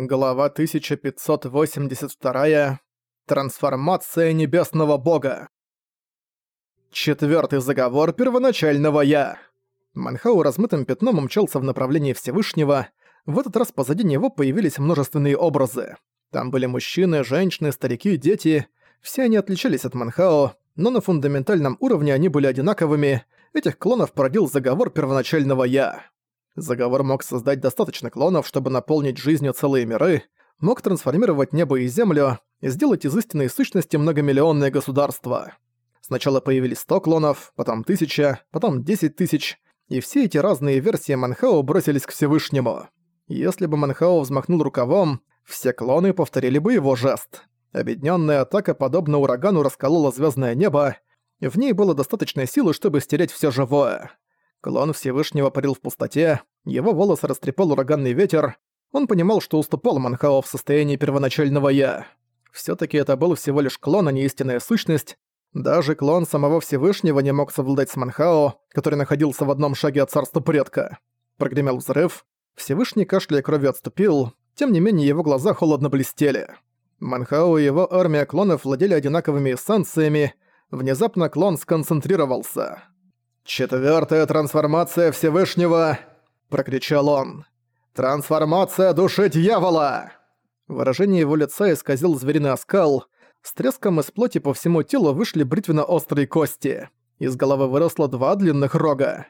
Глава 1582. Трансформация небесного бога. Четвертый заговор первоначального Я. Манхау размытым пятном умчался в направлении Всевышнего. В этот раз позади него появились множественные образы. Там были мужчины, женщины, старики, дети. Все они отличались от Манхао, но на фундаментальном уровне они были одинаковыми. Этих клонов породил заговор первоначального Я. Заговор мог создать достаточно клонов, чтобы наполнить жизнью целые миры, мог трансформировать небо и землю и сделать из истинной сущности многомиллионное государство. Сначала появились 100 клонов, потом 1000, потом 10 тысяч, и все эти разные версии Манхао бросились к Всевышнему. Если бы Манхао взмахнул рукавом, все клоны повторили бы его жест. Объединенная атака, подобно урагану, расколола звездное небо, в ней было достаточно силы, чтобы стереть все живое. Клон Всевышнего парил в пустоте, его волосы растрепал ураганный ветер, он понимал, что уступал Манхао в состоянии первоначального «я». Всё-таки это был всего лишь клон, а не истинная сущность. Даже клон самого Всевышнего не мог совладать с Манхао, который находился в одном шаге от царства предка. Прогремел взрыв, Всевышний кашляя кровью отступил, тем не менее его глаза холодно блестели. Манхао и его армия клонов владели одинаковыми эссенциями, внезапно клон сконцентрировался. «Четвёртая трансформация Всевышнего!» – прокричал он. «Трансформация души дьявола!» Выражение его лица исказил звериный оскал. С треском из плоти по всему телу вышли бритвенно-острые кости. Из головы выросло два длинных рога.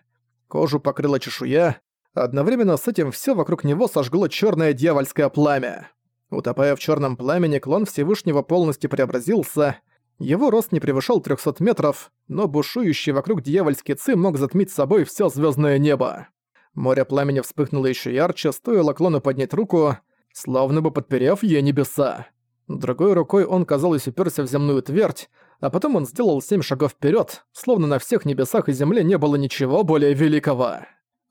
Кожу покрыла чешуя. Одновременно с этим все вокруг него сожгло черное дьявольское пламя. Утопая в черном пламени, клон Всевышнего полностью преобразился. Его рост не превышал 300 метров, но бушующий вокруг дьявольский ци мог затмить собой все звездное небо. Море пламени вспыхнуло еще ярче, стоило клону поднять руку, словно бы подперев ей небеса. Другой рукой он, казалось, уперся в земную твердь, а потом он сделал семь шагов вперед, словно на всех небесах и земле не было ничего более великого.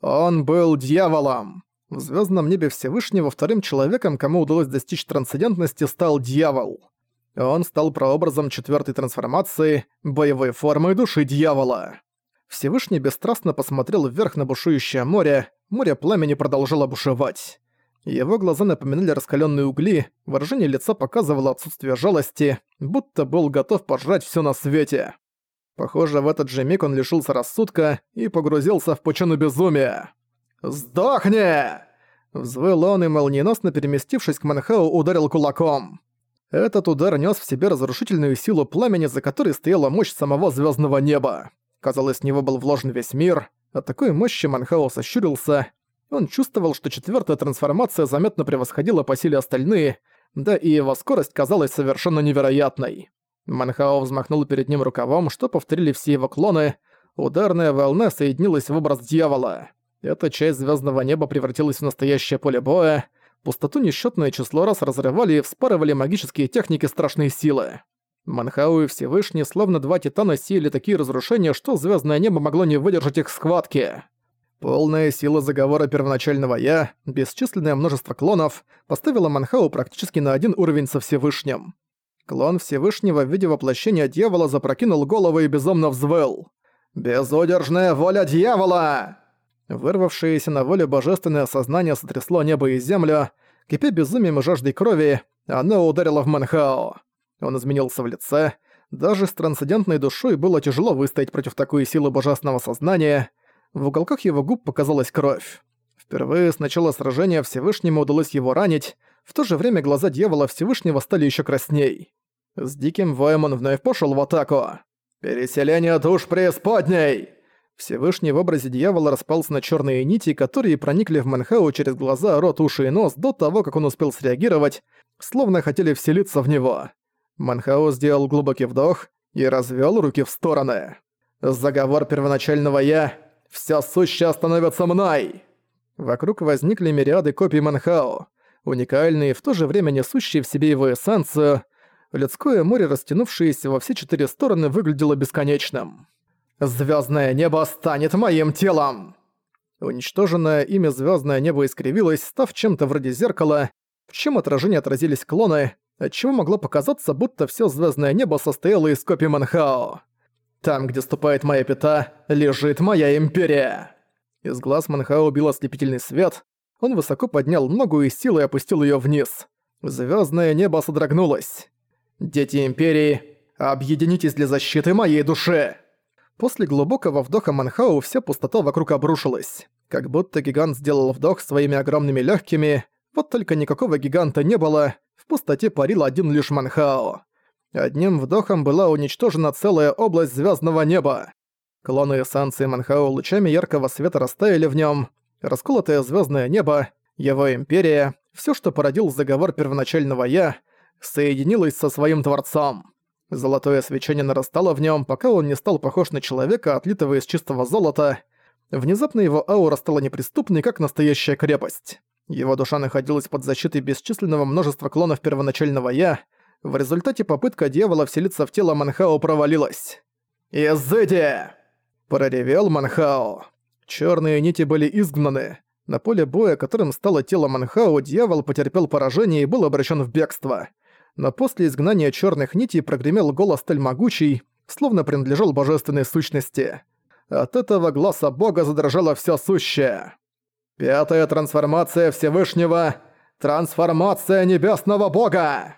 Он был дьяволом. В звездном небе Всевышнего вторым человеком, кому удалось достичь трансцендентности, стал дьявол. Он стал прообразом четвертой трансформации, боевой формы души дьявола. Всевышний бесстрастно посмотрел вверх на бушующее море, море пламени продолжало бушевать. Его глаза напоминали раскаленные угли, выражение лица показывало отсутствие жалости, будто был готов пожрать все на свете. Похоже, в этот же миг он лишился рассудка и погрузился в пучину безумия. «Сдохни!» Взвыл он и, молниеносно переместившись к Манхау, ударил кулаком. Этот удар нес в себе разрушительную силу пламени, за которой стояла мощь самого звездного неба. Казалось, в него был вложен весь мир. От такой мощи Манхао сощурился. Он чувствовал, что четвертая трансформация заметно превосходила по силе остальные, да и его скорость казалась совершенно невероятной. Манхао взмахнул перед ним рукавом, что повторили все его клоны. Ударная волна соединилась в образ дьявола. Эта часть звездного неба превратилась в настоящее поле боя, Пустоту несчетное число раз разрывали и вспарывали магические техники страшной силы. Манхау и Всевышний, словно два титана, сеяли такие разрушения, что звездное небо могло не выдержать их схватки. Полная сила заговора первоначального «Я», бесчисленное множество клонов, поставила Манхау практически на один уровень со Всевышним. Клон Всевышнего в виде воплощения дьявола запрокинул голову и безумно взвыл. «Безудержная воля дьявола!» Вырвавшееся на волю божественное сознание сотрясло небо и землю, кипя безумием и жаждой крови, оно ударило в Манхао. Он изменился в лице. Даже с трансцендентной душой было тяжело выстоять против такой силы божественного сознания. В уголках его губ показалась кровь. Впервые с начала сражения Всевышнему удалось его ранить, в то же время глаза дьявола Всевышнего стали еще красней. С диким воем он вновь пошел в атаку. «Переселение душ преисподней!» Всевышний в образе дьявола распался на черные нити, которые проникли в Манхау через глаза, рот, уши и нос до того, как он успел среагировать, словно хотели вселиться в него. Манхау сделал глубокий вдох и развел руки в стороны. «Заговор первоначального «я» — вся сущая становится мной!» Вокруг возникли мириады копий Манхао, уникальные, в то же время несущие в себе его эссенцию. Людское море, растянувшееся во все четыре стороны, выглядело бесконечным. Звездное небо станет моим телом!» Уничтоженное ими звездное небо искривилось, став чем-то вроде зеркала, в чем отражение отразились клоны, отчего могло показаться, будто все звездное небо состояло из копий Манхао. «Там, где ступает моя пята, лежит моя империя!» Из глаз Манхао бил ослепительный свет. Он высоко поднял ногу и силой опустил её вниз. Звёздное небо содрогнулось. «Дети Империи, объединитесь для защиты моей души!» После глубокого вдоха Манхау вся пустота вокруг обрушилась. Как будто гигант сделал вдох своими огромными легкими, вот только никакого гиганта не было, пустоте парил один лишь Манхао. Одним вдохом была уничтожена целая область звездного неба. Клоны эссенции Манхао лучами яркого света растаяли в нем. Расколотое звездное небо, его империя, все, что породил заговор первоначального «Я», соединилось со своим Творцом. Золотое свечение нарастало в нем, пока он не стал похож на человека, отлитого из чистого золота. Внезапно его аура стала неприступной, как настоящая крепость. Его душа находилась под защитой бесчисленного множества клонов первоначального «Я». В результате попытка дьявола вселиться в тело Манхао провалилась. «Изыди!» – проревел Манхао. Черные нити были изгнаны. На поле боя, которым стало тело Манхао, дьявол потерпел поражение и был обращен в бегство но после изгнания черных нитей прогремел голос столь могучий, словно принадлежал божественной сущности. От этого глаза бога задрожало все сущее. Пятая трансформация Всевышнего — трансформация небесного бога!